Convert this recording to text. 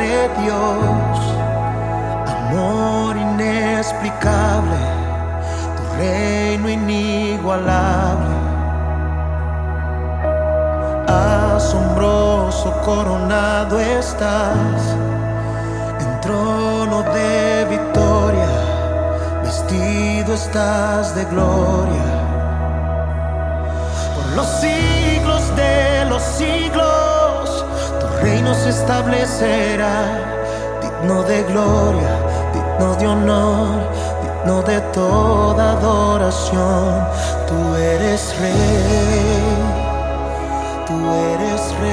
Dios, amor inexplicable, tu reino inigualable. Asombroso coronado estás en trono de victoria, vestido estás de gloria. Por los siglos de los siglos, reino se establecerá, digno de gloria, digno de honor, digno de toda adoración. Tú eres rey, tú eres rey.